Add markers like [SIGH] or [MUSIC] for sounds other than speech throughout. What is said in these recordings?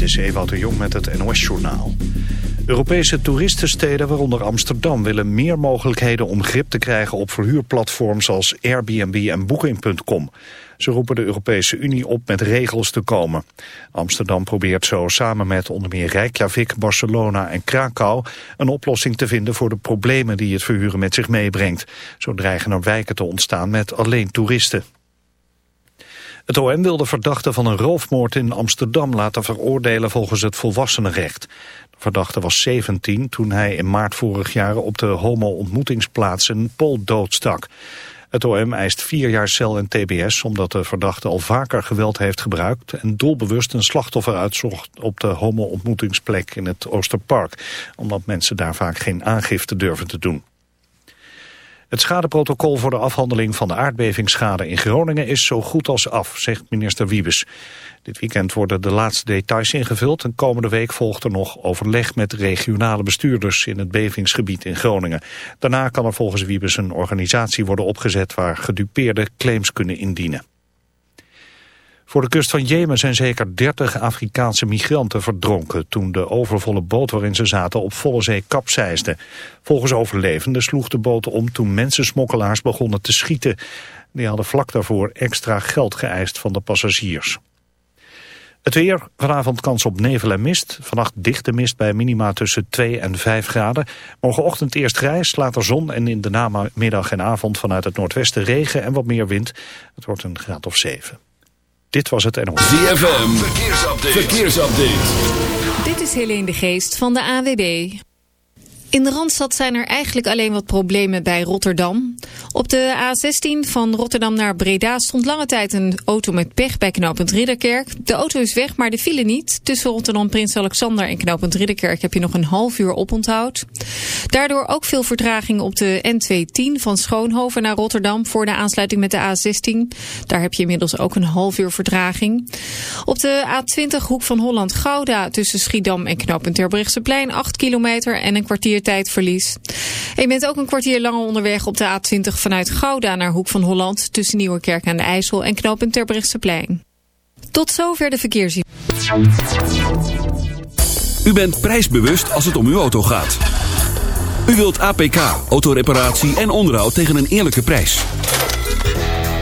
Dit is Ewout de Jong met het NOS-journaal. Europese toeristensteden, waaronder Amsterdam, willen meer mogelijkheden om grip te krijgen op verhuurplatforms als Airbnb en Booking.com. Ze roepen de Europese Unie op met regels te komen. Amsterdam probeert zo samen met onder meer Reykjavik, Barcelona en Krakau een oplossing te vinden voor de problemen die het verhuren met zich meebrengt. Zo dreigen er wijken te ontstaan met alleen toeristen. Het OM wil de verdachte van een roofmoord in Amsterdam laten veroordelen volgens het volwassenenrecht. De verdachte was 17 toen hij in maart vorig jaar op de homo-ontmoetingsplaats een Pool doodstak. Het OM eist vier jaar cel en tbs omdat de verdachte al vaker geweld heeft gebruikt en doelbewust een slachtoffer uitzocht op de homo-ontmoetingsplek in het Oosterpark, omdat mensen daar vaak geen aangifte durven te doen. Het schadeprotocol voor de afhandeling van de aardbevingsschade in Groningen is zo goed als af, zegt minister Wiebes. Dit weekend worden de laatste details ingevuld en komende week volgt er nog overleg met regionale bestuurders in het bevingsgebied in Groningen. Daarna kan er volgens Wiebes een organisatie worden opgezet waar gedupeerde claims kunnen indienen. Voor de kust van Jemen zijn zeker 30 Afrikaanse migranten verdronken... toen de overvolle boot waarin ze zaten op volle zee kapseisde. Volgens overlevenden sloeg de boot om toen mensensmokkelaars begonnen te schieten. Die hadden vlak daarvoor extra geld geëist van de passagiers. Het weer, vanavond kans op nevel en mist. Vannacht dichte mist bij minima tussen 2 en 5 graden. Morgenochtend eerst grijs, later zon en in de namiddag en avond vanuit het noordwesten regen en wat meer wind. Het wordt een graad of 7. Dit was het NOS. ZFM, verkeersupdate. verkeersupdate. Dit is Helene de Geest van de AWB. In de Randstad zijn er eigenlijk alleen wat problemen bij Rotterdam. Op de A16 van Rotterdam naar Breda stond lange tijd een auto met pech bij knooppunt Ridderkerk. De auto is weg, maar de file niet. Tussen Rotterdam Prins Alexander en knooppunt Ridderkerk heb je nog een half uur oponthoud. Daardoor ook veel vertraging op de N210 van Schoonhoven naar Rotterdam voor de aansluiting met de A16. Daar heb je inmiddels ook een half uur vertraging. Op de A20 hoek van Holland-Gouda tussen Schiedam en knooppunt Terbrechtseplein 8 kilometer en een kwartier tijdverlies. En je bent ook een kwartier langer onderweg op de A20 vanuit Gouda naar Hoek van Holland... tussen Nieuwerkerk aan de IJssel en knooppunt Terbrechtseplein. Tot zover de verkeersziening. U bent prijsbewust als het om uw auto gaat. U wilt APK, autoreparatie en onderhoud tegen een eerlijke prijs.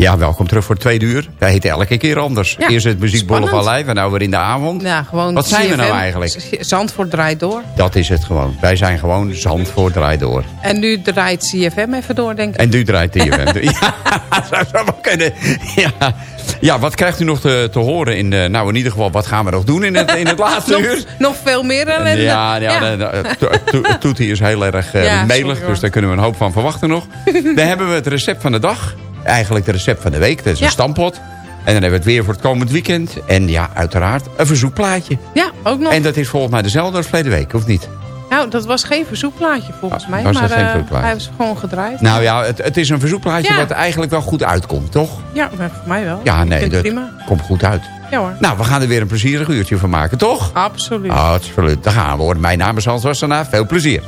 Ja, welkom terug voor het tweede uur. Dat heet elke keer anders. Ja, Eerst het muziekbollen van. Lijf en nou weer in de avond. Ja, gewoon Wat zijn we nou CFM. eigenlijk? Zandvoort draait door. Dat is het gewoon. Wij zijn gewoon Zandvoort draait door. En nu draait CFM even door, denk ik. En nu draait event. [LAUGHS] ja, dat zou wel kunnen. Ja. ja, wat krijgt u nog te, te horen? In, de, nou, in ieder geval, wat gaan we nog doen in het, in het [LAUGHS] laatste nog, uur? nog veel meer ellende. Ja, ja, toetie is heel erg eh, Ja, melig, sorry, dus daar kunnen we een hoop van verwachten nog. [LAUGHS] dan hebben we het recept van de dag. Eigenlijk het recept van de week, dat is Ja. een stampot. En dan hebben we het weer voor het komend weekend. En ja, uiteraard een verzoekplaatje. Ja, ook nog. En dat is volgens mij dezelfde als verleden week, of niet? Nou, dat was geen verzoekplaatje volgens Ah, mij. was dat maar geen eh, verzoekplaatje? hij was gewoon gedraaid. Nou ja, het, het is een verzoekplaatje Ja. wat eigenlijk wel goed uitkomt, toch? Ja, voor mij wel. Ja, nee, dat prima. komt goed uit. Ja hoor, Nou, we gaan er weer een plezierig uurtje van maken, toch? absoluut. Absoluut, daar gaan we hoor. Mijn naam is Hans Wassenaar. Veel plezier.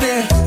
ver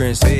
entrance.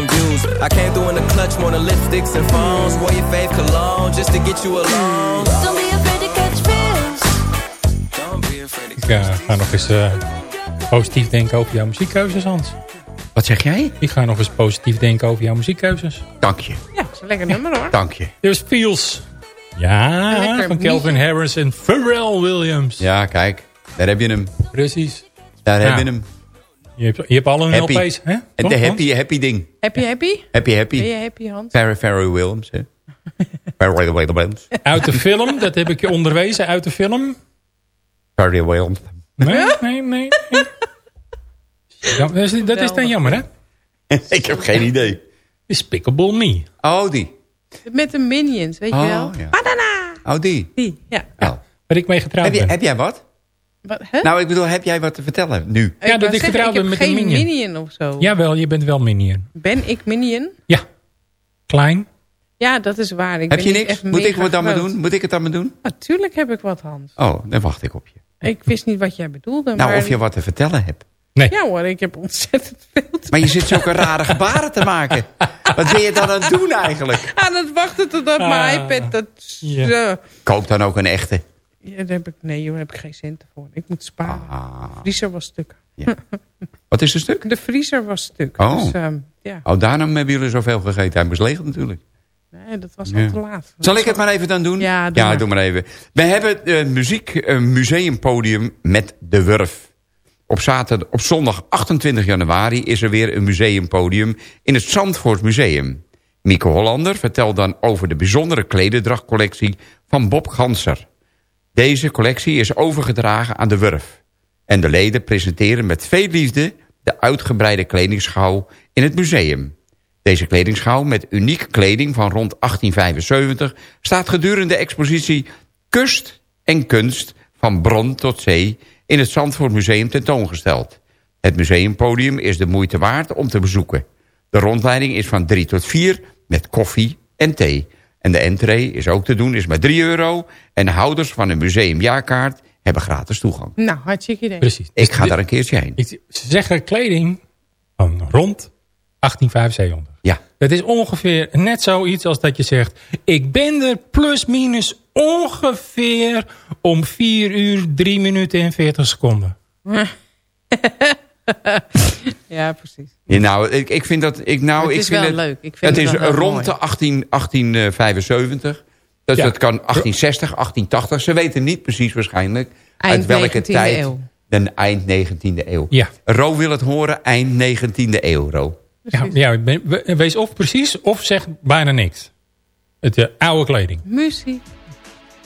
views. I came through in the clutch more than lipsticks and phones. Wore your fave cologne just to get you alone. Don't be afraid to catch feels. Don't be afraid to Ik eh, ga nog eens eh, positief denken over jouw muziekkeuzes, Hans. Wat zeg jij? Ik ga nog eens positief denken over jouw muziekkeuzes. Dank je. Ja, dat is een lekker nummer hoor. Dank je. Dus Feels. Ja, Lekker van Calvin Harris en Pharrell Williams. Ja, kijk. Daar heb je hem. Precies. Daar Ja. heb je hem. Je hebt, je hebt al een Happy. LP's, hè? En Toch, de happy, happy ding. Happy, happy? Happy, happy. Ben je happy, Hans? Pharrell Pharrell Williams, hè. [LAUGHS] Pharrell Williams. Uit de film, dat heb ik je onderwezen, uit de film. Pharrell Williams. Nee, nee, nee. dat is, dat is dan jammer, hè? [LAUGHS] Ik heb geen idee. Despicable Me. Oh, die. Met de Minions, weet je Oh, wel? ja. Banana! Oh, die. Die, ja. Ja. Waar ik mee getrouwd Heb, je, ben. heb jij wat? Wat, hè? Nou, ik bedoel, heb jij wat te vertellen nu? Ja, dat wou ik zeggen, getrouwd ben met een geen Minion. Minion of zo. Jawel, je bent wel Minion. Ben ik Minion? Ja. Klein. Ja, dat is waar. Ik heb ben je niet niks? echt Moet ik wat dan maar doen? Moet ik het dan maar doen? Natuurlijk heb ik wat, Hans. Oh, dan wacht ik op je. Ik wist niet wat jij bedoelde. Nou, maar... of je wat te vertellen hebt. Nee. Ja hoor, ik heb ontzettend veel te... Maar je zit zulke rare gebaren te maken. Wat ben je dan aan het doen eigenlijk? Aan het wachten totdat Ah. mijn iPad dat... Ja. Koop dan ook een echte. Ja, daar heb ik, nee, daar heb ik geen centen voor. Ik moet sparen. Ah, De vriezer was stuk. wat is een stuk? De vriezer was stuk. Oh. Dus, ehm, ja, Oh, daarom hebben jullie zoveel gegeten. Hij moest leeg natuurlijk. nee, dat was Ja. al te laat. Zal ik het maar even dan doen? Ja, doe maar. doe maar even. We hebben een muziek een museumpodium met De Wurf. Op, zaterdag, op zondag 28 januari is er weer een museumpodium in het Zandvoort Museum. Mieke Hollander vertelt dan over de bijzondere klededrachtcollectie van Bob Ganser. Deze collectie is overgedragen aan De Wurf. En de leden presenteren met veel liefde de uitgebreide kledingschouw in het museum. Deze kledingschouw met unieke kleding van rond 1875... staat gedurende de expositie Kust en Kunst van bron tot zee... in het Zandvoort Museum tentoongesteld. Het museumpodium is de moeite waard om te bezoeken. De rondleiding is van 3 tot 4 met koffie en thee. En de entree is ook te doen, is maar 3 euro... en houders van een museumjaarkaart hebben gratis toegang. Nou, hartstikke idee. Precies. Ik ga daar een keertje heen. Ze zeggen kleding van rond 1875. Ja. Dat is ongeveer net zoiets als dat je zegt... ik ben er plus minus ongeveer om 4 uur 3 minuten en 40 seconden. [LAUGHS] [LAUGHS] Ja, precies. Ja, nou, ik, ik vind dat... Ik, nou, Het ik is vind wel het, leuk. Ik vind het het is rond mooi. de 18, 1875. Dus Ja. dat kan 1860, 1880. Ze weten niet precies waarschijnlijk... Eind uit welke 19e tijd... eeuw. De eind 19e eeuw. Ja. Ro wil het horen, eind 19e eeuw, Ro. Ja, ja ik ben- we- wees of precies of zeg bijna niks. Het eh, oude kleding. Muziek.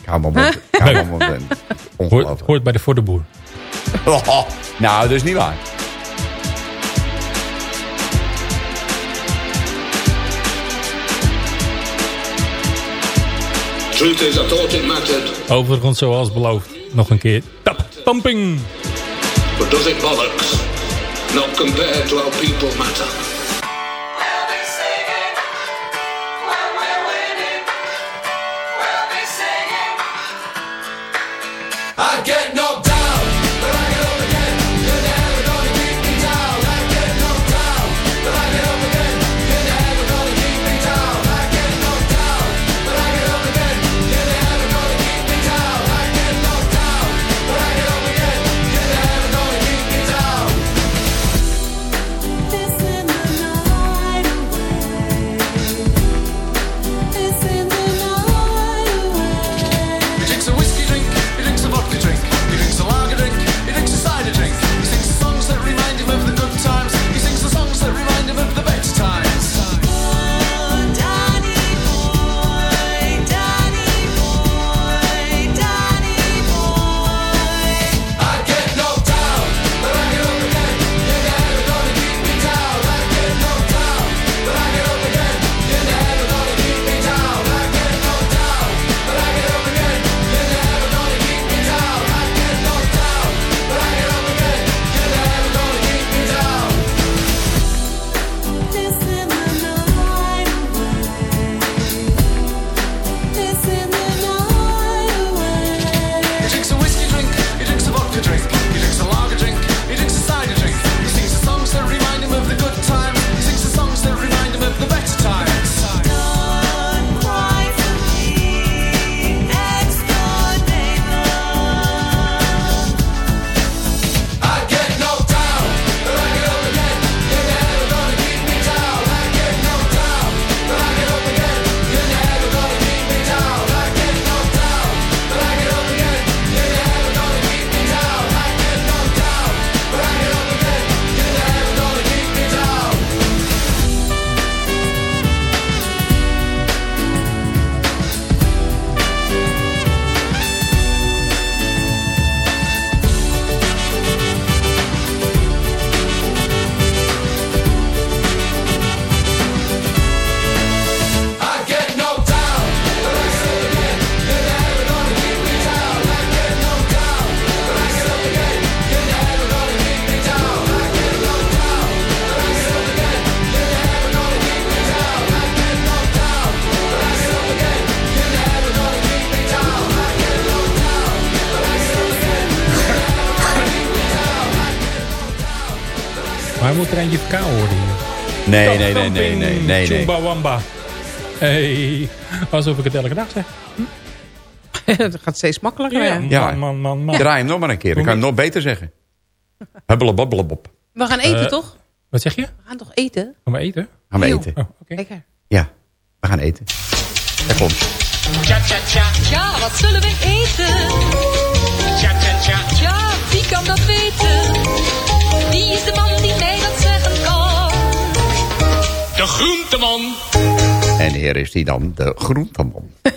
Ik op. Ik hou me op. Hoort, Ongelooflijk. hoort bij de voor de boer. Oh, [LAUGHS] nou, dat is niet waar. Truth is, I thought it mattered, Overigens, zoals beloofd, nog een keer. Tap, tamping. but does it bollocks? Not compared to how people matter. Nee, nee, nee, nee, nee, nee. nee. Chumbawamba. Hey, alsof ik het elke dag zeg. [LAUGHS] Het gaat steeds makkelijker. Ja? Ja. man, man, man. man. Draai hem nog maar een keer, dan kan je hem nog beter zeggen. Hubbelebobbelebob. We gaan eten, Eh, toch? Wat zeg je? We gaan toch eten? Gaan we eten? Gaan we eten. Oh, oké. Lekker. Ja, we gaan eten. Daar komt. Ja, wat zullen we eten? Tja, tja, tja. Ja, wie kan dat weten? Wie is de man die mij? De groenteman. En hier is hij dan, de groenteman. [LAUGHS]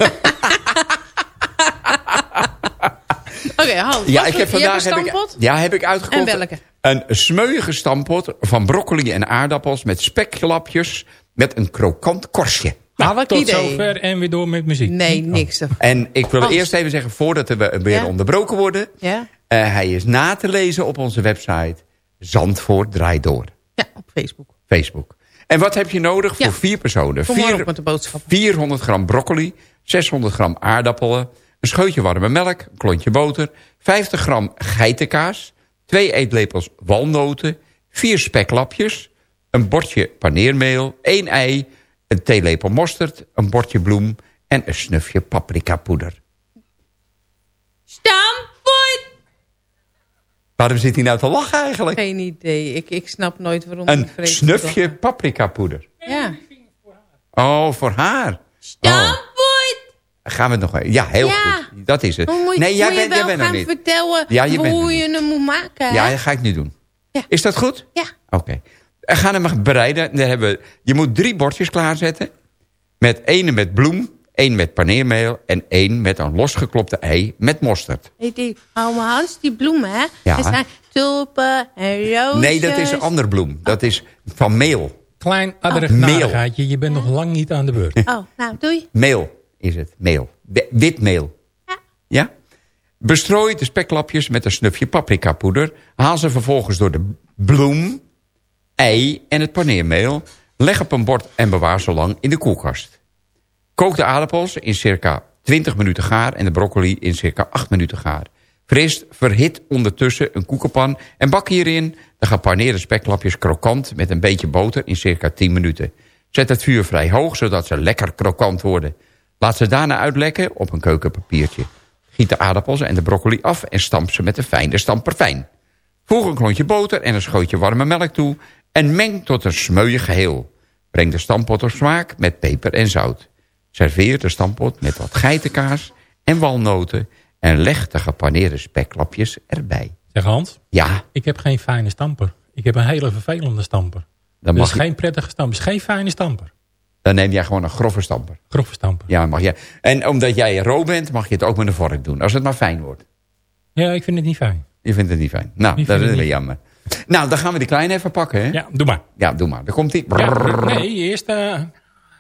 Oké, Hans. Ja, wat ik heb vandaag hebt een heb ik, stampot? ja, heb ik uitgekocht. En welke? Een smeuïge stampot van broccoli en aardappels met spekglapjes met een krokant korstje. Nou, wat Tot idee. zover en weer door met muziek. Nee, niks. ervan. En ik wil Hans. eerst even zeggen, voordat we weer Ja? onderbroken worden... Ja? eh, hij is na te lezen op onze website Zandvoort Draait Door. Ja, op Facebook. Facebook. En wat heb je nodig Ja. voor vier personen? Kom Vier- met de boodschappen. 400 gram broccoli, 600 gram aardappelen, een scheutje warme melk, een klontje boter, 50 gram geitenkaas, twee eetlepels walnoten, vier speklapjes, een bordje paneermeel, één ei, een theelepel mosterd, een bordje bloem en een snufje paprikapoeder. Stampot! Waarom zit hij nou te lachen eigenlijk? Geen idee. Ik, ik snap nooit waarom Een snufje paprikapoeder. Ja. Oh, voor haar. Oh. Stampot! Gaan we het nog... Ja, heel Ja. goed. Dat is het. Moet, nee, jij bent, jij bent nog gaan niet. vertellen Ja, je bent hoe je hem moet maken. hè? Ja, dat ga ik nu doen. Ja. Is dat goed? Ja. Oké. We gaan hem bereiden. Dan hebben we, je moet drie bordjes klaarzetten. Met één met bloem, één met paneermeel... en één met een losgeklopte ei met mosterd. Hey, die oude Hans, die bloemen, hè? Ja. Er zijn tulpen en rozen. Nee, dat is een ander bloem. Dat is van meel. Klein adderig Meel. narigheidje. Je bent nog lang niet aan de beurt. Oh, nou, doei. Meel is het. Meel. Wi- Wit meel. Ja. Bestrooi de speklapjes met een snufje paprikapoeder. Haal ze vervolgens door de bloem, ei en het paneermeel. Leg op een bord en bewaar zo lang in de koelkast. Kook de aardappels in circa 20 minuten gaar... en de broccoli in circa 8 minuten gaar. Fris verhit ondertussen een koekenpan en bak hierin... de gepaneerde speklapjes krokant met een beetje boter in circa 10 minuten. Zet het vuur vrij hoog, zodat ze lekker krokant worden. Laat ze daarna uitlekken op een keukenpapiertje. Giet de aardappels en de broccoli af en stamp ze met een fijne stamper fijn. Voeg een klontje boter en een schootje warme melk toe... en meng tot een smeuïg geheel. Breng de stampot op smaak met peper en zout. Serveer de stampot met wat geitenkaas en walnoten... en leg de gepaneerde speklapjes erbij. Zeg Hans, Ja, ik heb geen fijne stamper. Ik heb een hele vervelende stamper. dan, Dus mag je, geen prettige stamper. Dus geen fijne stamper. dan neem jij gewoon een grove stamper. Grove stamper. Ja, mag jij. En omdat jij ro bent, mag je het ook met een vork doen. Als het maar fijn wordt. Ja, ik vind het niet fijn. Je vindt het niet fijn. Nou, Ik dat is niet. jammer. Nou, dan gaan we die kleine even pakken, hè? Ja, doe maar. Ja, doe maar. Daar komt die. Ja, nee, eerst...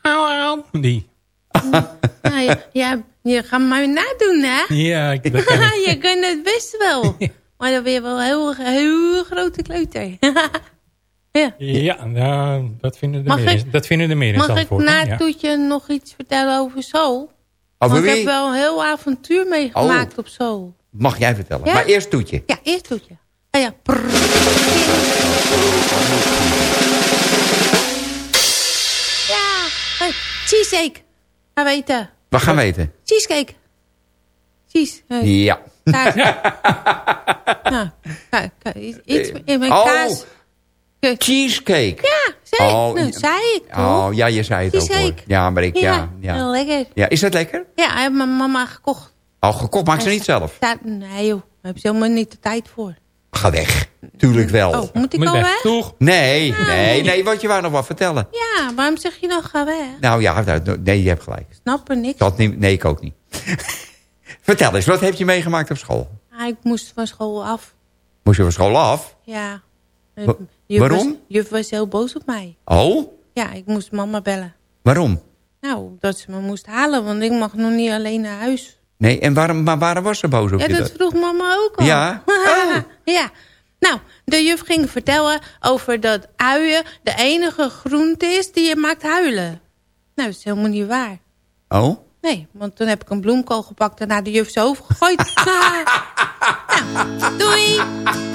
au, die. [LAUGHS] Nou, ja, ja, je gaat maar nadoen, hè? Ja, ik, dat kan ik. je kunt het best wel. [LAUGHS] Maar dan ben je wel een heel, heel grote kleuter. [LAUGHS] ja. Ja, nou, dat vinden de Mag meer, ik- dat vinden de meer in Mag ik Zandvoort, na het toetje nog iets vertellen over Soul? Want ik heb wel een heel avontuur meegemaakt op Soul. Mag jij vertellen. Ja? Maar eerst toetje. Ja, eerst toetje. Ah ja. Ja, cheesecake. Ga weten. We gaan weten. Cheesecake. Cheese. Ja. Kaas. [LAUGHS] nou, ka- ka- iets in mijn Oh. kaas. Cheesecake. Ja, zei, Oh, nou, ja. zei ik toch? Oh, ja, je zei het ook hoor. Ja, maar ik, ja. Ja, Ja, heel lekker. ja. Is dat lekker? Ja, hij heeft mijn mama gekocht. Al gekocht, maak ze niet zelf. Ja, nee joh, daar heb je helemaal niet de tijd voor. Ga weg. Tuurlijk wel. Oh, moet ik Moet al weg. weg? Toch? Nee, nee, nee, want je wou nog wat vertellen. Ja, waarom zeg je dan ga weg? Nou ja, nou, nee, je hebt gelijk. Snap er niks. Dat niet, nee, ik ook niet. [LAUGHS] Vertel eens, wat heb je meegemaakt op school? Ah, ik moest van school af. Moest je van school af? Ja. Wa- Juf waarom? Was, juf was heel boos op mij. Oh, Ja, ik moest mama bellen. waarom? Nou, dat ze me moest halen, want ik mag nog niet alleen naar huis. Nee, en waarom, maar waarom was ze boos op Ja, je? dat vroeg mama ook al. Ja? [LAUGHS] ja. Nou, de juf ging vertellen over dat uien de enige groente is die je maakt huilen. Nou, dat is helemaal niet waar. Oh? Nee, want toen heb ik een bloemkool gepakt en naar de juf zijn hoofd gegooid. [LAUGHS] nou, doei!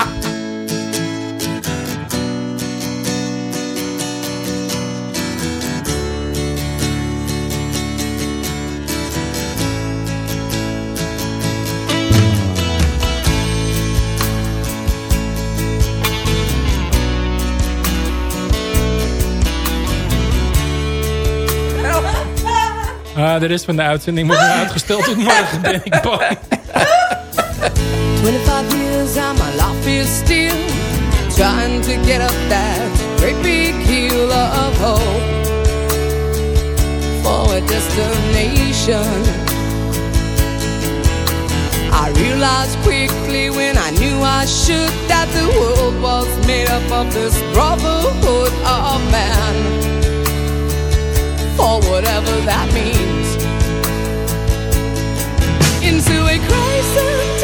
Ah, de rest van de uitzending wordt uitgesteld tot morgen, ben ik bang. 25 years and my life is still trying to get up that great big hill of hope for a destination. I realized quickly when I knew I should that the world was made up of this brotherhood of man. For whatever that means. Into a crisis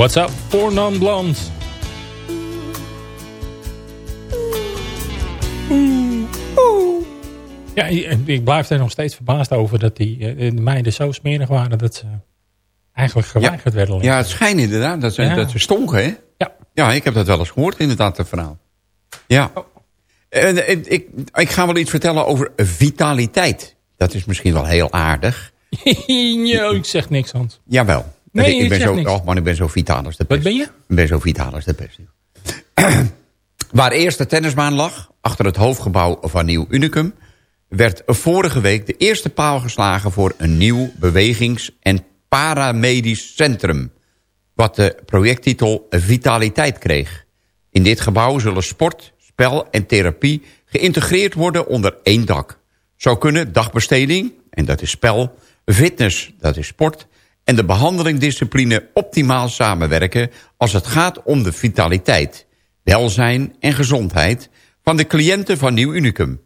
What's up for non-blond? Ja, ik blijf er nog steeds verbaasd over dat die eh, de meiden zo smerig waren dat ze eigenlijk geweigerd werden. Ja, het schijnt inderdaad dat ze, Ja. dat ze stonken, hè? Ja. Ja, ik heb dat wel eens gehoord, inderdaad, dat verhaal. Ja. En, ik, ik, ik ga wel iets vertellen over vitaliteit. Dat is misschien wel heel aardig. [LAUGHS] ja, ik zeg niks, Hans. Jawel. Nee, ik, ik ben zo, niks. oh man, ik ben zo vitaal als de pest. Wat ben je? Ik ben zo vitaal als de pest. [CLEARS THROAT] Waar eerst de tennisbaan lag, achter het hoofdgebouw van Nieuw Unicum... werd vorige week de eerste paal geslagen voor een nieuw bewegings- en paramedisch centrum... wat de projecttitel Vitaliteit kreeg. In dit gebouw zullen sport, spel en therapie geïntegreerd worden onder één dak. Zo kunnen dagbesteding, en dat is spel, fitness, dat is sport... en de behandelingdiscipline optimaal samenwerken... als het gaat om de vitaliteit, welzijn en gezondheid... van de cliënten van Nieuw Unicum.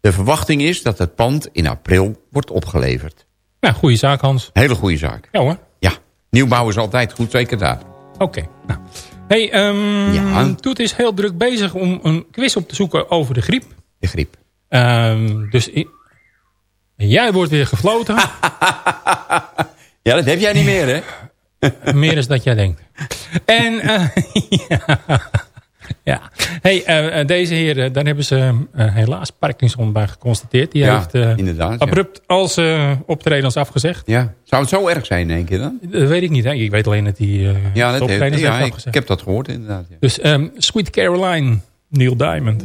De verwachting is dat het pand in april wordt opgeleverd. Ja, goede zaak, Hans. Hele goede zaak. Ja hoor. Ja, nieuwbouw is altijd goed, zeker daar. Oké. nou. Hey, Ja. Toet is heel druk bezig om een quiz op te zoeken over de griep. De griep. Ehm, dus jij wordt weer gefloten. [LAUGHS] Ja, dat heb jij niet meer, hè? [LAUGHS] Meer is dat jij denkt. En eh, [LAUGHS] ja. ja. Hey, eh, eh, deze heer, eh, daar hebben ze helaas Parkinson bij geconstateerd. Die Ja, heeft eh, inderdaad, ja. abrupt al zijn optredens afgezegd. Ja. Zou het zo erg zijn in één keer dan? Dat weet ik niet. Hè. Ik weet alleen dat hij eh Ja, dat heeft, ja heeft ik, afgezegd. ik heb dat gehoord inderdaad. Ja. Dus ehm, Sweet Caroline, Neil Diamond.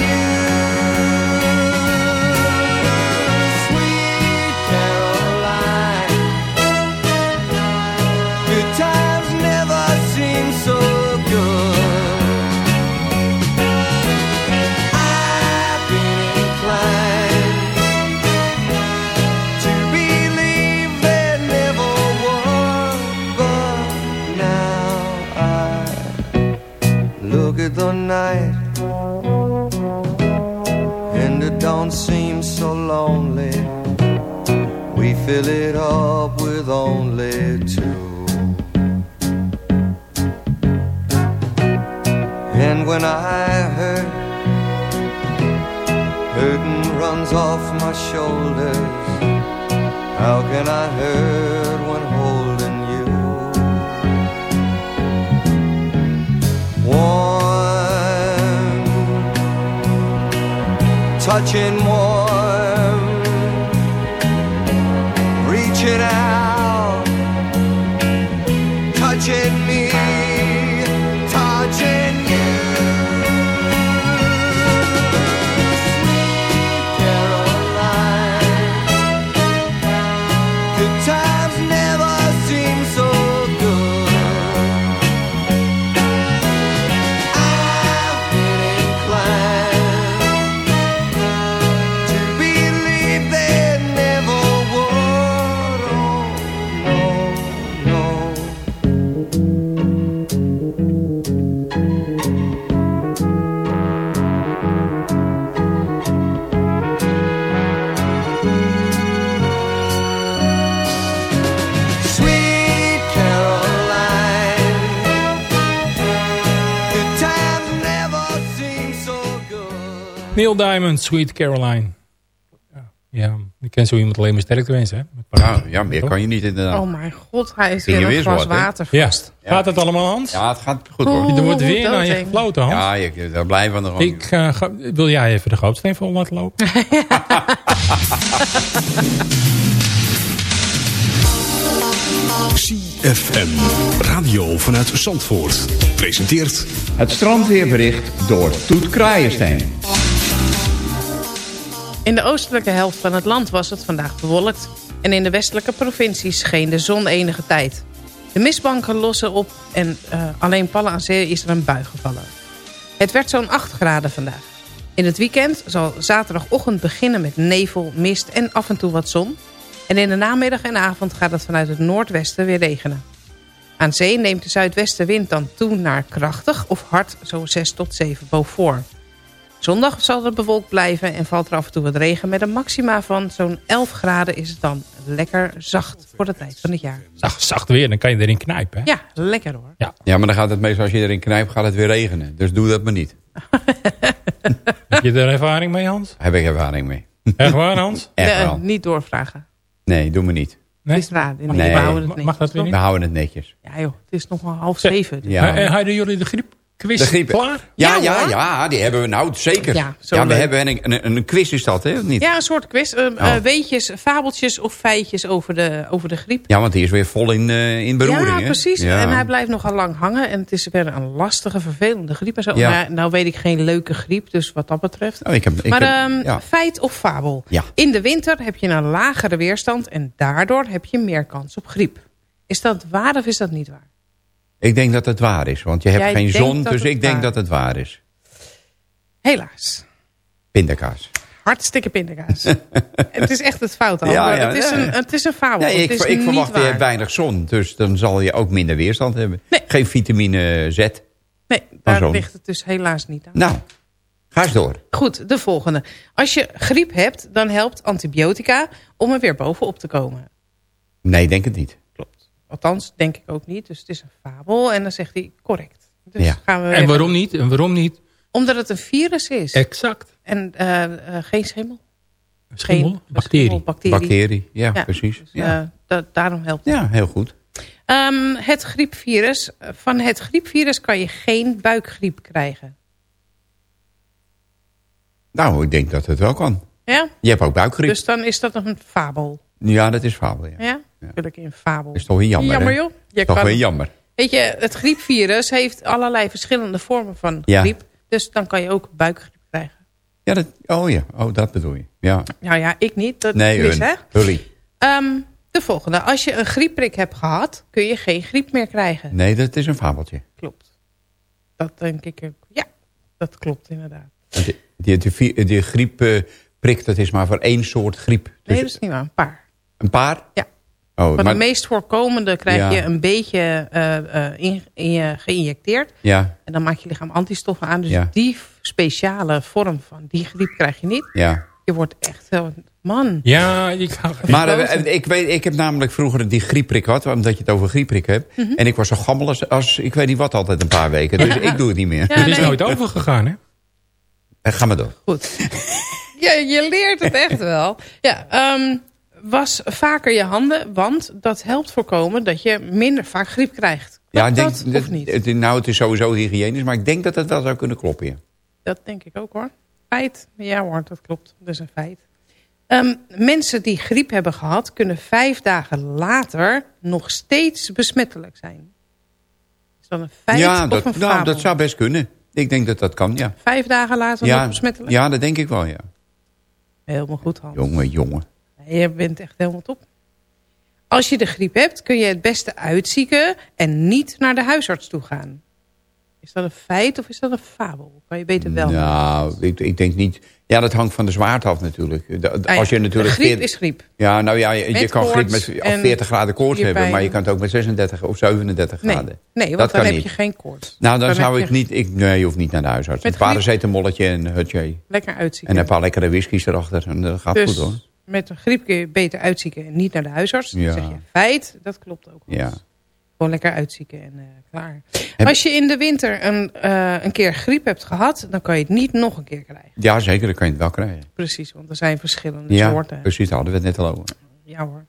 Neil Diamond, Sweet Caroline. Ja. Ja, ik ken zo iemand alleen maar sterk te wensen. Hè? Met Ja, ja, meer kan je niet inderdaad. Oh mijn god, hij is Ging weer een glas wat, water Ja, vast. gaat het allemaal Hans? Ja, het gaat goed hoor. Er wordt weer naar je gefloten Hans. Ja, je, daar blijven we nog gewoon. Ik ga- wil jij even de gootsteen vol laten lopen? [LAUGHS] CFM. Radio vanuit Zandvoort. Presenteert Het strandweerbericht door Toet Kraaienstein. In de oostelijke helft van het land was het vandaag bewolkt. En in de westelijke provincies scheen de zon enige tijd. De mistbanken lossen op en eh, alleen Pallen aan Zee is er een bui gevallen. Het werd zo'n 8 graden vandaag. In het weekend zal zaterdagochtend beginnen met nevel, mist en af en toe wat zon. En in de namiddag en avond gaat het vanuit het noordwesten weer regenen. Aan zee neemt de zuidwestenwind dan toe naar krachtig of hard zo'n 6 tot 7 boven. Zondag zal het bewolkt blijven en valt er af en toe wat regen. Met een maxima van zo'n 11 graden is het dan lekker zacht voor de tijd van het jaar. Zacht, zacht weer, dan kan je erin knijpen. Hè? Ja, lekker hoor. Ja, maar dan gaat het meestal als je erin knijpt, gaat het weer regenen. Dus doe dat maar niet. [LAUGHS] Heb je er ervaring mee Hans? Heb ik ervaring mee. Echt waar Hans? [LAUGHS] Echt Nee, wel. niet doorvragen. Nee, doe me niet. Nee? Het is. Nee, Nee. we houden het Mag netjes, dat weer niet? We houden het netjes. Ja joh, het is nog wel half zeven. dus- Ja. Eh, Hadden jullie de griepquiz De griep. klaar? Ja, Ja, ja, die hebben we nou zeker. Ja, Ja, we hebben een, een, een quiz is dat, hè? Of niet? Ja, een soort quiz. Eh, Oh. eh, weetjes, fabeltjes of feitjes over de, over de griep. Ja, want die is weer vol in, eh, in beroering, ja, hè? precies. Ja. En hij blijft nogal lang hangen. En het is weer een lastige, vervelende griep. En zo. Ja. Maar nou weet ik geen leuke griep, dus wat dat betreft. Oh, ik heb, ik maar heb- ehm, feit of fabel? Ja. In de winter heb je een lagere weerstand en daardoor heb je meer kans op griep. Is dat waar of is dat niet waar? Ik denk dat het waar is, want je hebt Jij geen zon, dus ik denk waar dat het waar is. Helaas. Pindakaas. Hartstikke pindakaas. [LAUGHS] het is echt het fout. Al. Ja, ja, het, is een, het is een. Nee, ik, is ik verwacht je hebt weinig zon, dus dan zal je ook minder weerstand hebben. Geen vitamine Z. Nee, daar zon. ligt het dus helaas niet aan. Nou, ga eens door. Goed, de volgende. Als je griep hebt, dan helpt antibiotica om er weer bovenop te komen. Nee, denk het niet. Althans, denk ik ook niet. Dus het is een fabel. En dan zegt hij correct. Dus Ja. gaan we En waarom niet? En waarom niet? Omdat het een virus is. Exact. En eh, eh, geen schimmel. Schimmel? Geen Bacterie. schimmel, bacterie. Bacterie, ja, precies. Dus, Ja. eh, da- daarom helpt het. Ja, heel goed. Ehm, het griepvirus. Van het griepvirus kan je geen buikgriep krijgen. Nou, ik denk dat het wel kan. Ja? Je hebt ook buikgriep. Dus dan is dat een fabel. Ja, dat is fabel, ja. Ja? Ik in fabel. is toch weer jammer, Jammer hè? joh. Je Toch kan- jammer. Weet je, het griepvirus heeft allerlei verschillende vormen van griep. Dus dan kan je ook buikgriep krijgen. Ja, dat, oh ja, oh, dat bedoel je. Ja. Nou ja, ik niet. Dat Nee, is hè. Ehm, de volgende. Als je een griepprik hebt gehad, kun je geen griep meer krijgen. Nee, dat is een fabeltje. Klopt. Dat denk ik ook. Ja, dat klopt inderdaad. Die, die griepprik, dat is maar voor één soort griep. Dus Nee, dat is niet waar. Een paar. Een paar? Ja. Oh, maar, de meest voorkomende krijg Ja. je een beetje eh, eh, in, in je geïnjecteerd. Ja, En dan maakt je lichaam antistoffen aan. Dus Ja. die speciale vorm van die griep krijg je niet. ja. Je wordt echt heel... Man. Ja, ik ga... [LAUGHS] Maar eh, ik, weet, ik heb namelijk vroeger die griepprik gehad, omdat je het over griepprik hebt. Mhm. En ik was zo gammel als, als, ik weet niet wat, altijd een paar weken. Dus ik doe het niet meer. Het is nooit overgegaan, hè? Eh, Ga maar door. Goed. [LAUGHS] Ja, je leert het echt wel. Ja, ehm, was vaker je handen, want dat helpt voorkomen dat je minder vaak griep krijgt. Ja, ik dat denk, of niet? Het, nou, het is sowieso hygiënisch, maar ik denk dat het wel zou kunnen kloppen. Ja. Dat denk ik ook hoor. Feit. Ja hoor, dat klopt. Dat is een feit. Ehm, mensen die griep hebben gehad... kunnen vijf dagen later nog steeds besmettelijk zijn. Is dat een feit ja, of dat, een nou, dat zou best kunnen. Ik denk dat dat kan, ja. Vijf dagen later nog besmettelijk? ja, dat denk ik wel, ja. Helemaal goed, Hans. Jongen, jongen. Je bent echt helemaal top. Als je de griep hebt, kun je het beste uitzieken... en niet naar de huisarts toe gaan. Is dat een feit of is dat een fabel? Kan je beter wel. Nou, ik, ik denk niet... Ja, dat hangt van de zwaarte af natuurlijk. De- Ah als je natuurlijk griep 40 is griep. Ja, nou ja, je, kan griep met en 40 graden koorts hebben, maar je kan het ook met 36 of 37 Nee, graden. nee want dat dan heb niet. je geen koorts. Nou, dan, Dan zou ik niet... Ik, nee, je hoeft niet naar de huisarts. Met Een paracetamolletje en een hutje. Lekker uitzieken. En een paar lekkere whiskies erachter. En dat gaat dus goed hoor. Met een griep kun je beter uitzieken en niet naar de huisarts. Dan Ja. zeg je feit, dat klopt ook. Ja. Gewoon lekker uitzieken en eh, klaar. Als je in de winter een, eh, een keer griep hebt gehad... dan kan je het niet nog een keer krijgen. Ja, zeker, dan kan je het wel krijgen. Precies, want er zijn verschillende Ja, soorten. precies, daar hadden we het net al over. Ja hoor,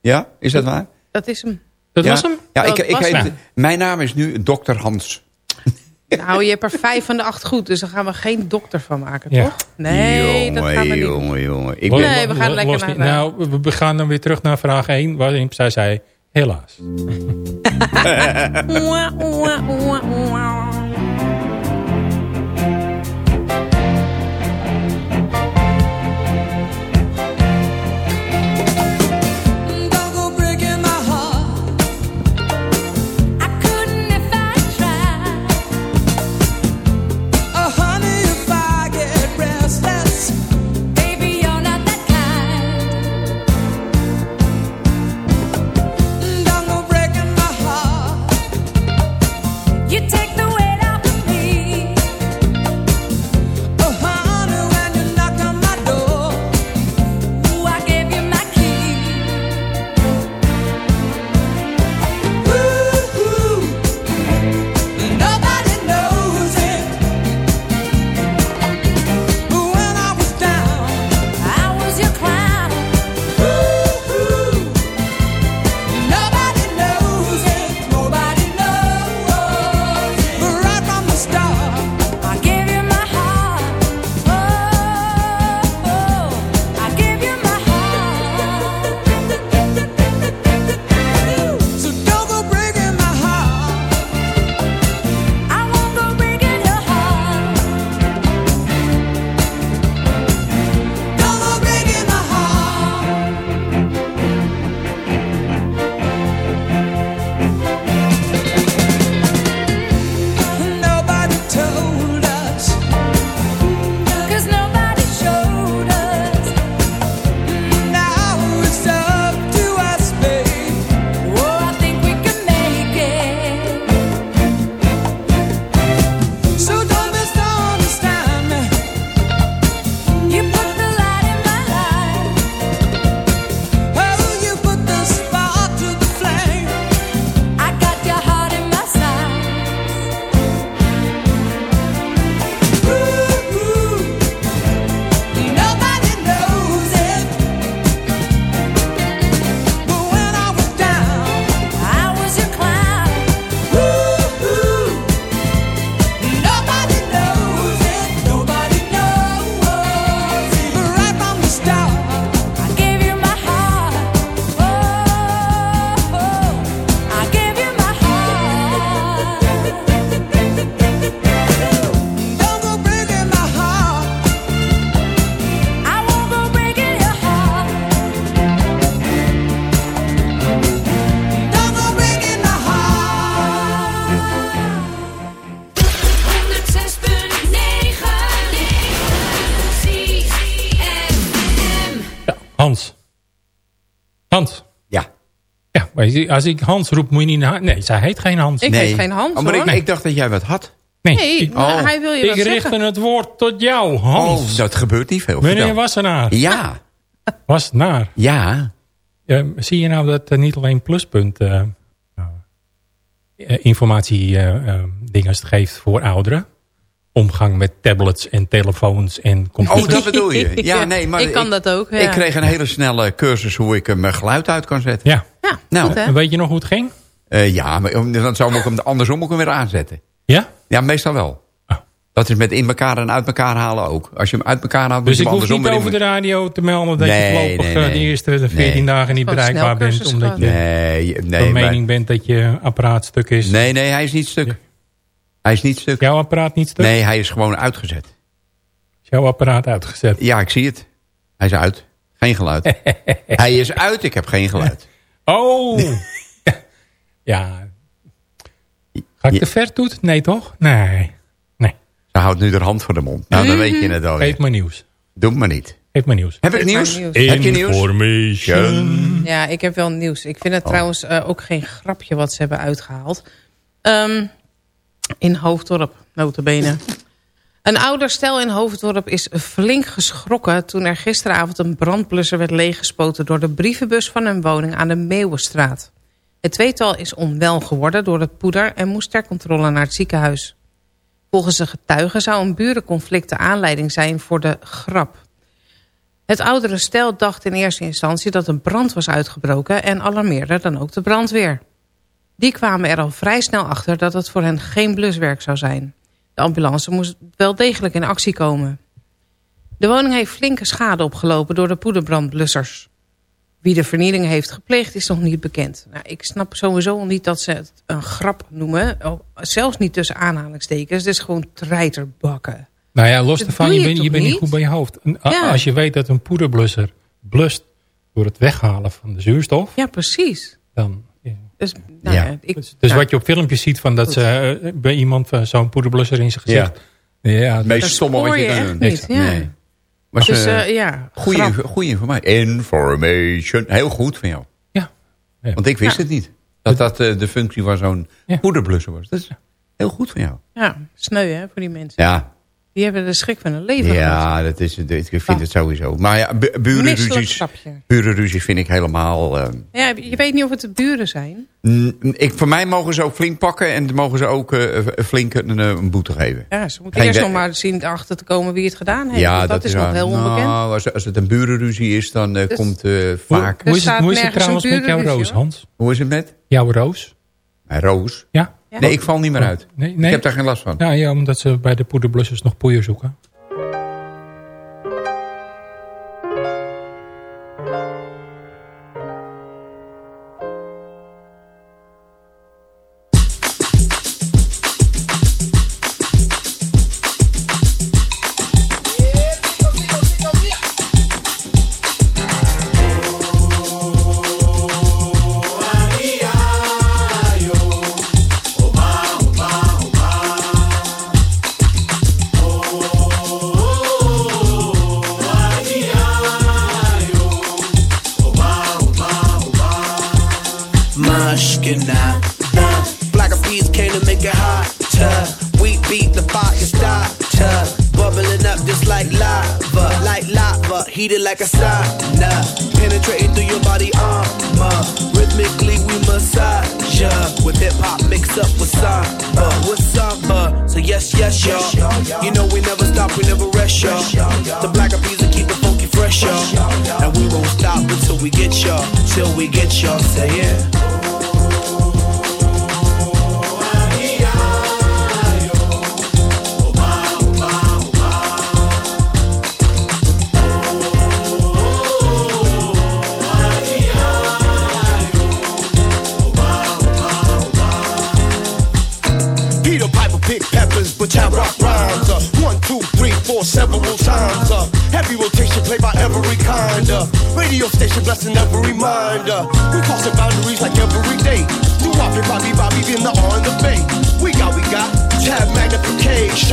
Ja, is dat waar? dat is hem. Dat ja? was hem? Ja, ik, ik was heet, hem. mijn naam is nu Dr. Hans. Nou, je hebt er vijf van de acht goed, dus daar gaan we geen dokter van maken, Ja. toch? Nee, dat gaan we niet jongen, jongen. Ik ben, Nee, we gaan lekker naar Nou, we- we gaan dan weer terug naar vraag 1, waarin zij zei, helaas. [LAUGHS] als ik Hans roep, moet je niet naar... Nee, zij heet geen Hans. Ik heet geen Hans, Oh, maar ik, dacht dat jij wat had. Nee, Nee, ik, maar hij wil je ik richtte zeggen. het woord tot jou, Hans. Oh, dat gebeurt niet veel. Meneer. Wassenaar. Ja, [LAUGHS] Wassenaar. ja. Ja, zie je nou dat er niet alleen pluspunt eh, eh, informatie eh, eh, dingen geeft voor ouderen? Omgang met tablets en telefoons en computers. Oh, dat bedoel je. Ja, nee, [LAUGHS] maar ik kan dat ook, ja. Ik kreeg een hele snelle cursus hoe ik mijn geluid uit kan zetten. Ja. Ja, Nou, goed hè? En weet je nog hoe het ging? Eh, ja, maar dan zou ik hem andersom ook weer aanzetten. Ja? Ja, meestal wel. Oh. Dat is met in elkaar en uit elkaar halen ook. Als je hem uit elkaar haalt, moet Dus je ik hoef niet over de radio te melden dat Nee, je voorlopig nee, eh, nee. de eerste de 14 Nee. dagen niet bereikbaar bent. Omdat je Nee, van nee, maar- mening bent dat je apparaat stuk is. nee, nee, hij is niet stuk. Hij is niet stuk. Jouw apparaat niet stuk? Nee, hij is gewoon uitgezet. Is jouw apparaat uitgezet? Ja, ik zie het. Hij is uit. Geen geluid. [LAUGHS] hij is uit, ik heb geen geluid. Oh! [LAUGHS] ja. Ga ik te ver toet? Nee, toch? Nee. Ze houdt nu haar hand voor de mond. Nou, dan weet je het al. Geef me nieuws. Doe het maar niet. Geef me nieuws. Heb ik maar nieuws? nieuws. Heb je nieuws? Information. Ja, ik heb wel nieuws. Ik vind het Oh. trouwens eh, ook geen grapje wat ze hebben uitgehaald. Ehm, in Hoofddorp, notabene. Een ouder stel in Hoofddorp is flink geschrokken... toen er gisteravond een brandblusser werd leeggespoten... door de brievenbus van hun woning aan de Meeuwenstraat. Het tweetal is onwel geworden door het poeder en moest ter controle naar het ziekenhuis. Volgens de getuigen zou een burenconflict de aanleiding zijn voor de grap. Het oudere stel dacht in eerste instantie dat een brand was uitgebroken... en alarmeerde dan ook de brandweer. Die kwamen er al vrij snel achter dat het voor hen geen bluswerk zou zijn. De ambulance moest wel degelijk in actie komen. De woning heeft flinke schade opgelopen door de poederbrandblussers. Wie de vernieling heeft gepleegd is nog niet bekend. Nou, ik snap sowieso niet dat ze het een grap noemen. Oh, Zelfs niet tussen aanhalingstekens. Het is gewoon treiterbakken. Nou ja, los ervan, je, je bent, je bent niet goed bij je hoofd. En a- Ja. Als je weet dat een poederblusser blust door het weghalen van de zuurstof... Ja, precies. Dan, Dus, nou ja. ik, Dus nou, wat je op filmpjes ziet van dat ze eh, bij iemand eh, zo'n poederblusser in zijn gezicht... Ja. Het meest stomme wat je je kan doen. niet, ja. Nee. Maar Dus, ze- eh, ja, goeie, grap. goeie informatie. Information. Heel goed van jou. Ja. Want ik wist Ja. het niet. Dat dat de functie van zo'n poederblusser was. Dat is heel goed van jou. ja, sneu hè, voor die mensen. Ja, Die hebben de schrik van hun leven ja dat is, het. ik vind het sowieso. Maar ja, bu- burenruzies, burenruzies vind ik helemaal... eh, Ja, je weet niet of het de buren zijn. ik, voor mij mogen ze ook flink pakken en mogen ze ook eh, flink een, een boete geven. Ja, ze moeten Geen eerst nog maar zien achter te komen wie het gedaan heeft. Ja, dat, is nog waar. heel onbekend. Nou, als, als het een burenruzie is, dan eh, Dus- komt eh, Hoe, vaak... hoe is het, staat hoe is het nergens trouwens met jouw roos. Hans? Hoe is het met? Jouw roos? Mijn roos? Ja? Nee, ik val niet meer uit. Nee, nee. Ik heb daar geen last van. Ja, ja, omdat ze bij de poederblussers nog poeier zoeken.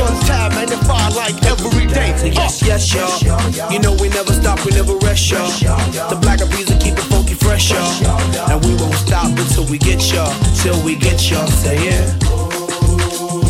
Magnification, tab magnify like every day. So uh, yes, yes, y'all. You know we never stop, we never rest, y'all. The black of bees will keep it funky fresh, y'all. And we won't stop until we get y'all, till we get y'all. Say yeah.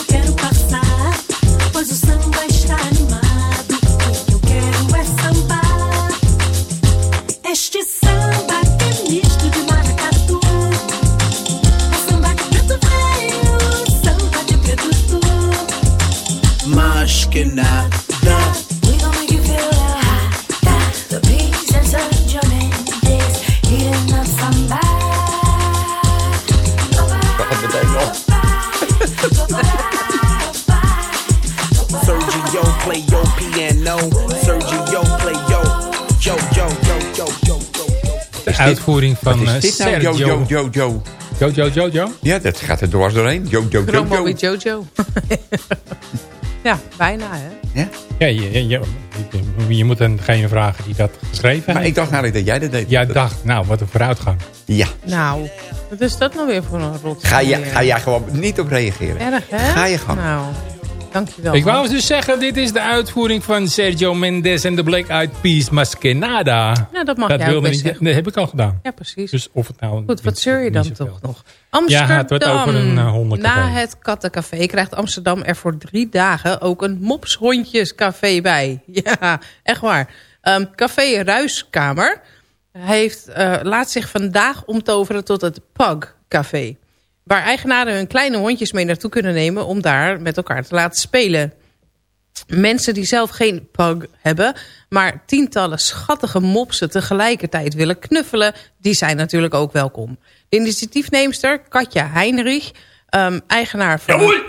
De uitvoering van Wat eh, is dit nou? Sergio. Jo, jo, jo, jo. Jo, jo, jo, jo. Ja, dat gaat er dwars doorheen. Jo, jo, jo, jo. Jojo. Ja, bijna hè. Ja? Ja, je, je, je, je moet degene vragen die dat geschreven Maar heeft. ik dacht eigenlijk dat jij dat deed. Jij dacht, nou, wat een vooruitgang. Ja. Nou, wat is dat nou weer voor een rot? Ga, je, ga jij gewoon niet op reageren. Erg hè? Ga je gang. Nou, dankjewel. Ik wou dus zeggen, dit is de uitvoering van Sergio Mendes en de Black Eyed Peas Maskenada. Nou, dat mag jij ook best niet. Dat heb ik al gedaan. Ja, precies. Dus of het nou... Goed, wat zeur je dan toch nog? Ja, Amsterdam. het wordt over een uh. Na het kattencafé krijgt Amsterdam er voor drie dagen ook een mopshondjescafé bij. [LAUGHS] Ja, echt waar. Um, café Ruiskamer heeft, uh, laat zich vandaag omtoveren tot het Pug Café. Waar eigenaren hun kleine hondjes mee naartoe kunnen nemen om daar met elkaar te laten spelen. Mensen die zelf geen pug hebben, maar tientallen schattige mopsen tegelijkertijd willen knuffelen, die zijn natuurlijk ook welkom. De initiatiefneemster Katja Heinrich, um, eigenaar van... Sorry.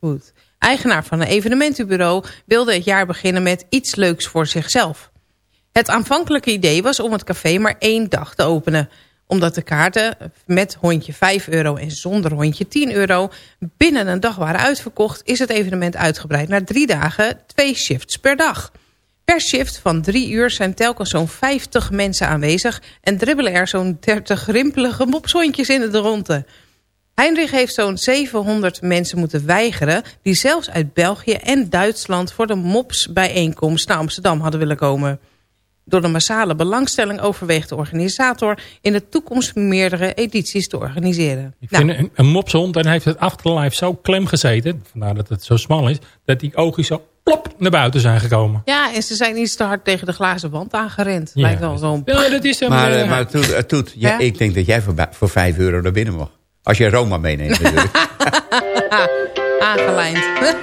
Goed. Eigenaar van een evenementenbureau wilde het jaar beginnen met iets leuks voor zichzelf. Het aanvankelijke idee was om het café maar één dag te openen omdat de kaarten met hondje 5 euro en zonder hondje 10 euro binnen een dag waren uitverkocht, is het evenement uitgebreid naar drie dagen, twee shifts per dag. Per shift van drie uur zijn telkens zo'n 50 mensen aanwezig en dribbelen er zo'n 30 rimpelige mopshondjes in de ronde. Heinrich heeft zo'n 700 mensen moeten weigeren... die zelfs uit België en Duitsland voor de MOPS-bijeenkomst naar Amsterdam hadden willen komen. Door de massale belangstelling overweegt de organisator... in de toekomst meerdere edities te organiseren. Ik nou. vind een, een mopshond, en heeft het achterlijf zo klem gezeten... vandaar dat het zo smal is... dat die oogjes zo plop naar buiten zijn gekomen. Ja, en ze zijn iets te hard tegen de glazen wand aangerend. Ja. Lijkt wel zo'n... Ja, dat is maar, uh, maar het doet, het doet ja, ja? ik denk dat jij voor, voor 5 euro naar binnen mag. Als je Roma meeneemt natuurlijk. [LAUGHS] Aangelijnd. I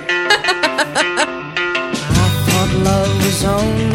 thought [LAUGHS] love was only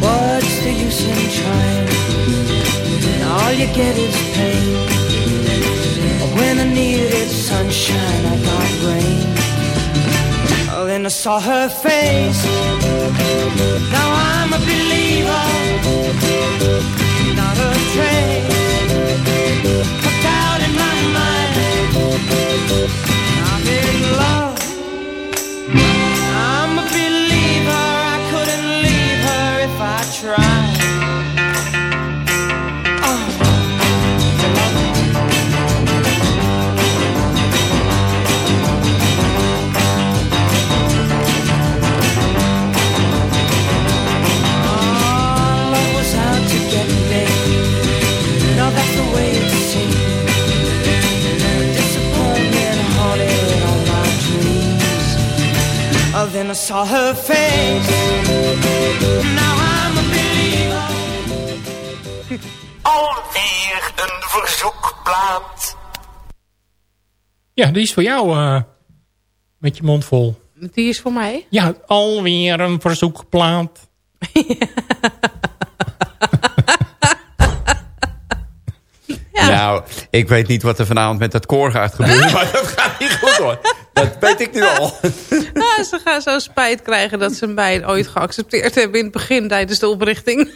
What's the use in trying? All you get is pain. When I needed sunshine, I got rain. Oh, then I saw her face. Now I'm a believer, not a trace of doubt in my mind. I'm in love. I'm a believer. I couldn't leave her if I tried. Then I saw her face. Now I'm a believer. Alweer een verzoekplaat. Ja, die is voor jou uh, met je mond vol. Die is voor mij? Ja, alweer een verzoekplaat. ja. [LAUGHS] Nou, ik weet niet wat er vanavond met dat koor gaat gebeuren, [LAUGHS] maar dat gaat niet goed hoor. Dat weet ik nu al. [LAUGHS] Nou, ze gaan zo spijt krijgen dat ze mij ooit geaccepteerd hebben in het begin tijdens de oprichting.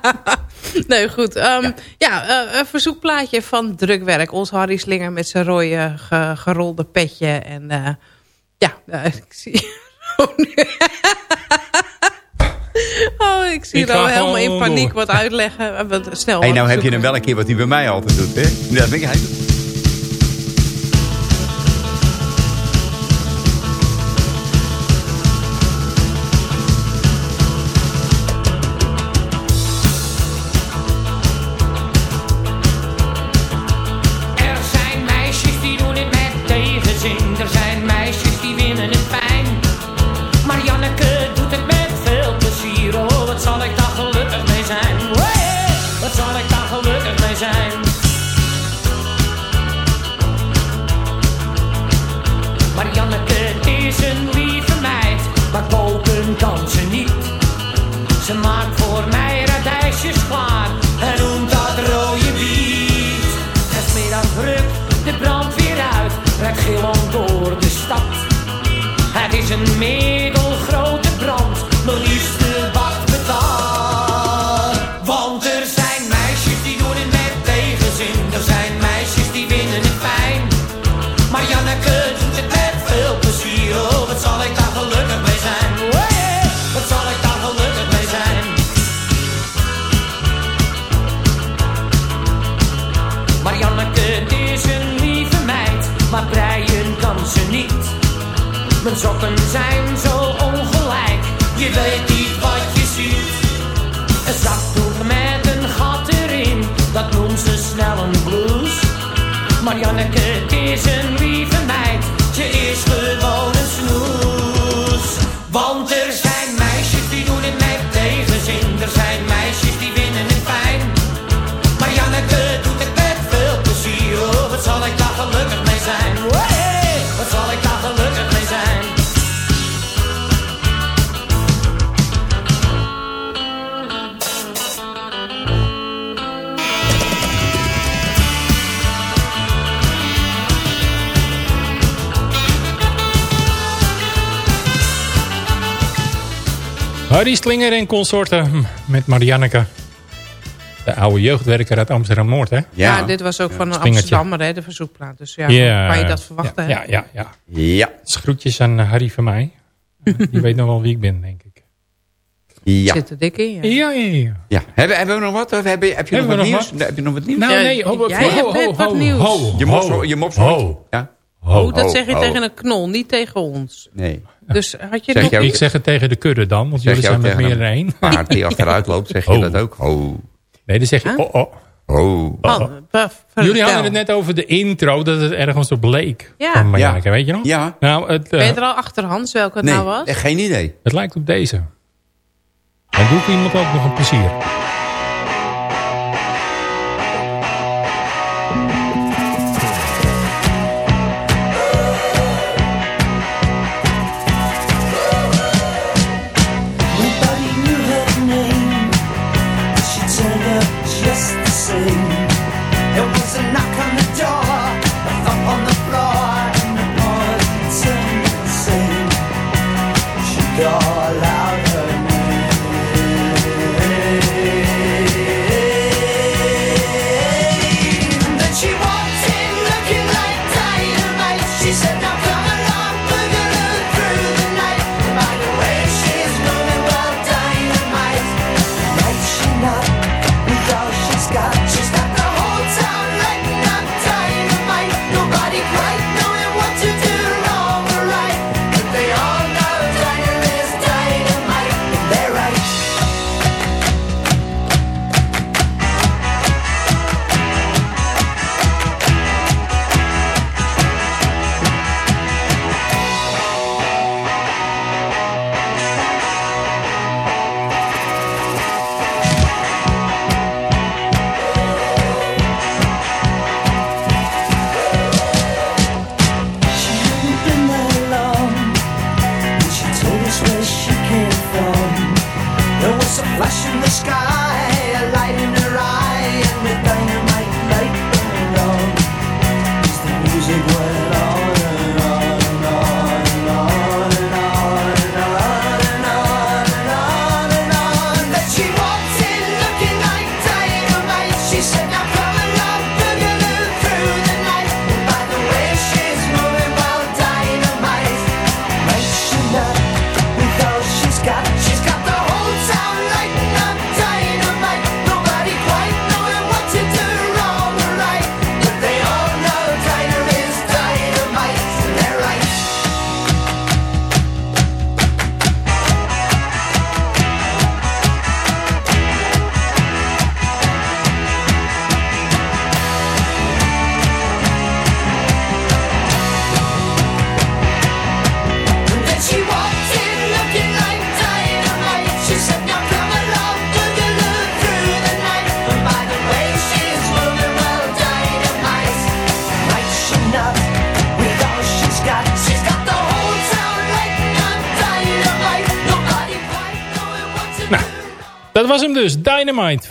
[LAUGHS] nee, goed. Um, ja, ja uh, een verzoekplaatje van Drukwerk. Ons Harry Slinger met zijn rode ge gerolde petje. En uh, ja, uh, ik zie... [LAUGHS] oh, ik zie al helemaal in paniek door. wat uitleggen. Snel. Hey, nou heb je hem wel een keer wat hij bij mij altijd doet, hè? Dat vind ik hij doet. Harry Slinger en consorten hm, met Marianneke. De oude jeugdwerker uit Amsterdam-Noord, hè? Ja. dit was ook van een Amsterdammer, hè, de verzoekplaat. Dus ja, kan je dat verwachten, ja. Ja, ja, ja. groetjes aan Harry van mij. Die weet nog wel wie ik ben, denk ik. Ja. Zit er dik in, ja. Ja, ja, Hebben, hebben we nog wat? Heb je, heb je, nog, wat nieuws? Heb je nog wat nieuws? Nou, nee. Ho, ho, ho, ho, ho, ho. Je mops, oh. je. Ho. Oh. Ja. Ho, oh, dat zeg je tegen een knol, niet tegen ons. Nee. Dus had je, nog... Ik zeg het tegen de kudde dan, want jullie zijn met meer dan één. Maar die [LAUGHS] achteruit loopt, zeg je dat ook? Ho. Nee, dan zeg je oh oh. oh, oh. Oh. Jullie hadden het net over de intro, dat het ergens op leek. Ja. maken, weet je nog? Ja. Nou, het, eh, er al achterhands welke het nou was? Nee, geen idee. Het lijkt op deze. En doet iemand ook nog een plezier.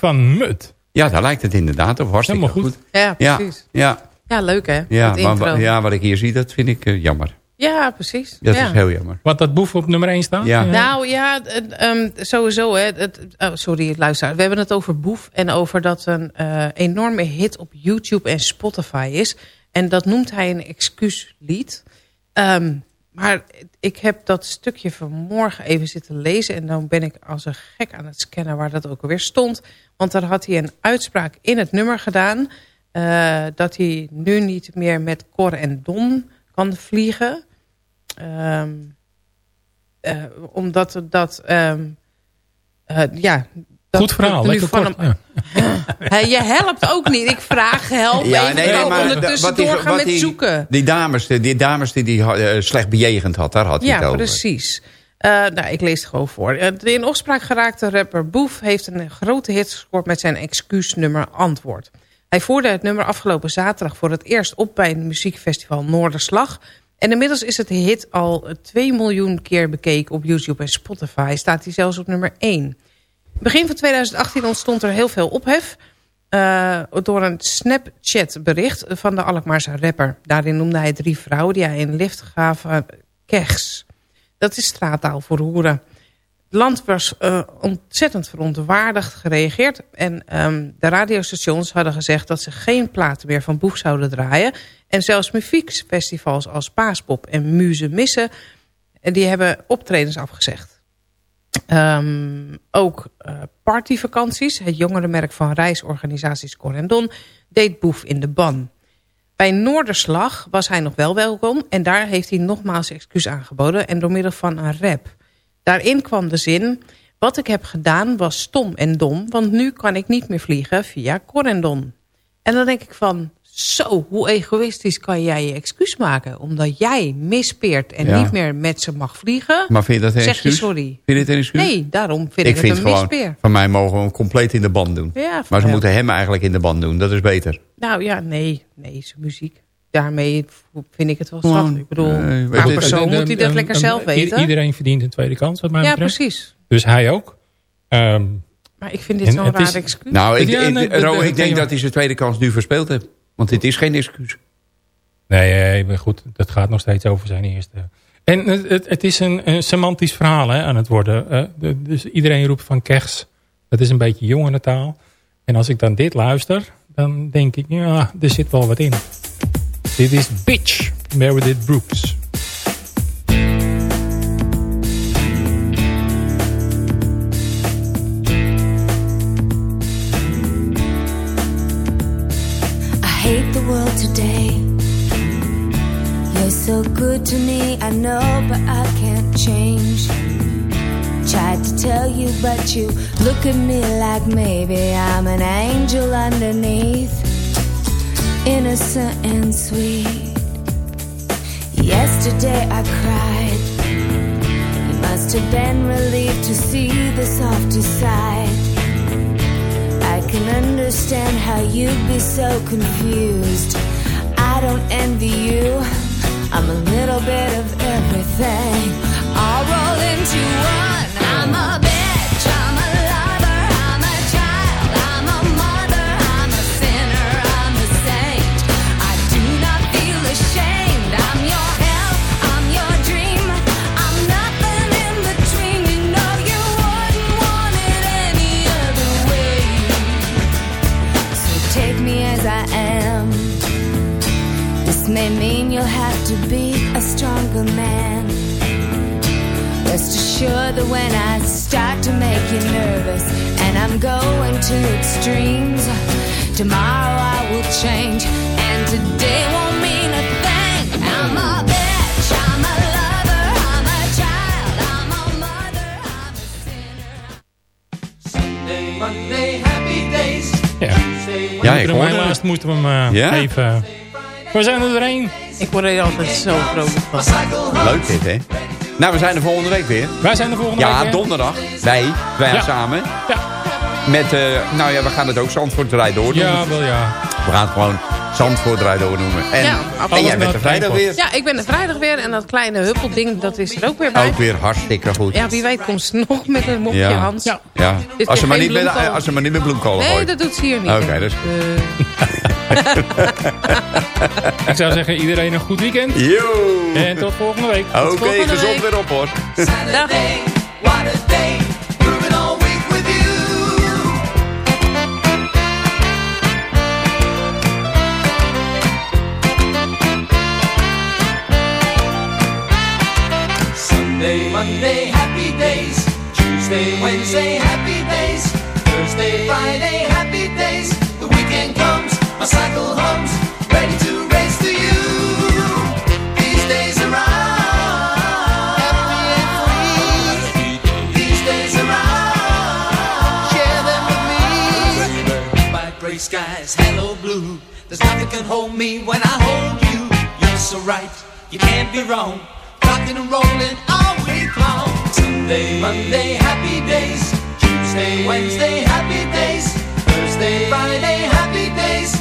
van Mut. Ja, daar lijkt het inderdaad op. Hartstikke Helemaal goed. Ja, precies. Ja, ja. leuk hè, ja, ja, wat ik hier zie, dat vind ik eh, jammer. Ja, precies. Dat is heel jammer. Wat dat boef op nummer 1 staat? Ja. Nou ja, ehm, sowieso. Hè, het, oh, sorry, luister. We hebben het over boef en over dat een eh, enorme hit op YouTube en Spotify is. En dat noemt hij een excuuslied. Um, maar ik heb dat stukje vanmorgen even zitten lezen. En dan ben ik als een gek aan het scannen waar dat ook alweer stond. Want daar had hij een uitspraak in het nummer gedaan... eh, dat hij nu niet meer met Cor en Don kan vliegen... Ehm, eh, omdat dat... ehm, eh, ja, dat Goed verhaal, nu lekker van kort. hem- [LAUGHS] je helpt ook niet. Ik vraag help Ja, even nee, maar ondertussen wat die- doorgaan wat met die- zoeken. Die dames die, die, dames die, die slecht bejegend had, daar had hij het Ja, over. precies. Eh, nou, ik lees het gewoon voor. Eh, De in opspraak geraakte rapper Boef heeft een grote hit gescoord met zijn excuusnummer Antwoord. Hij voerde het nummer afgelopen zaterdag voor het eerst op bij het muziekfestival Noorderslag. En inmiddels is het hit al 2 miljoen keer bekeken op YouTube en Spotify. Staat hij zelfs op nummer 1. Begin van 2018 ontstond er heel veel ophef... eh, door een Snapchat-bericht van de Alkmaarse rapper. Daarin noemde hij drie vrouwen die hij een lift gaven kechs. Dat is straattaal voor hoeren. Het land was eh, ontzettend verontwaardigd gereageerd. En ehm, de radiostations hadden gezegd dat ze geen platen meer van Boef zouden draaien. En zelfs muziekfestivals als Paaspop en Muze Missen... eh, die hebben optredens afgezegd. Ehm, ook eh, partyvakanties, het jongerenmerk van reisorganisaties Corendon, deed Boef in de ban. Bij Noorderslag was hij nog wel welkom en daar heeft hij nogmaals excuus aangeboden en door middel van een rap. Daarin kwam de zin, wat ik heb gedaan was stom en dom, want nu kan ik niet meer vliegen via Corendon. En dan denk ik van, zo, hoe egoïstisch kan jij je excuus maken? Omdat jij mispeert en Ja. niet meer met ze mag vliegen. Maar vind je dat een zeg excuus? je sorry. Vind je dit een excuus? Nee, daarom vind ik, ik vind het een gewoon, mispeer. van mij mogen we hem compleet in de band doen. Ja, maar ze moeten hem eigenlijk in de band doen, dat is beter. Nou ja, nee, nee, zijn muziek. Daarmee vind ik het wel straf. Ik bedoel, nee, weet je, persoon moet hij dat lekker zelf weten. Iedereen verdient een tweede kans, wat mij Ja, betreft. precies. Dus hij ook. Ehm, Maar ik vind dit zo'n raar is- excuus. Nou, ik, Ja, ik- Ro, ik denk de- dat hij zijn tweede kans nu verspeeld heeft. Want dit is geen excuus. nee, nee, maar goed, dat gaat nog steeds over zijn eerste. En het, het, is een, een semantisch verhaal hè, aan het worden. Eh, dus iedereen roept van kers. Dat is een beetje jongerentaal. En als ik dan dit luister, dan denk ik, ja, er zit wel wat in. Dit is Bitch, Meredith Brooks. Hate the world today. You're so good to me, I know, but I can't change. Tried to tell you, but you look at me like maybe I'm an angel underneath, innocent and sweet. Yesterday I cried. You must have been relieved to see the softer side. I can understand how you'd be so confused. I don't envy you. I'm a little bit of everything. All roll into one. I'm a you'll have to be a stronger man. Rest assured that when I start to make you nervous and I'm going to extremes, tomorrow I will change and today won't mean a thing. I'm a bitch, I'm a lover, I'm a child, I'm a mother, I'm a Sunday, Monday, happy days. Ja, Ja, ik de hoorde helaas moesten we hem eh, Ja? even... We zijn er doorheen. Ik word er altijd zo vrolijk van. Leuk dit, hè? Nou, we zijn er volgende week weer. Wij zijn er volgende week Ja, donderdag. Wij, wij Ja. samen. Ja. Met, eh, nou ja, we gaan het ook Zandvoort Draai Door noemen. Ja, wel ja. We gaan het gewoon Zandvoort Draai Door noemen. En, Ja, en jij bent er vrijdag weer. Ja, ik ben er vrijdag weer en dat kleine huppelding, dat is er ook weer bij. Ook weer hartstikke goed. Ja, wie weet komt ze nog met een mopje Ja. Hans. Ja. Dit Als, ze maar niet met, als ze maar niet met bloemkolen Nee, gooit. dat doet ze hier niet. Oké, dus- Eh, [LAUGHS] Ik zou zeggen, iedereen een goed weekend. Yo! En tot volgende week. Oké, gezond weer op hoor. Saturday, what a day. Moving all week with you. Sunday, Monday, happy days. Tuesday, Wednesday, happy days. Thursday, Friday, happy days. The weekend comes, my cycle hums, ready to race to you. These days around. These days around. Share them with me. My gray skies, hello blue. There's nothing can hold me when I hold you. You're so right, you can't be wrong. Rocking and rolling all week long. Sunday, Monday, happy days. Tuesday, Wednesday, happy days. Thursday, Friday, happy days.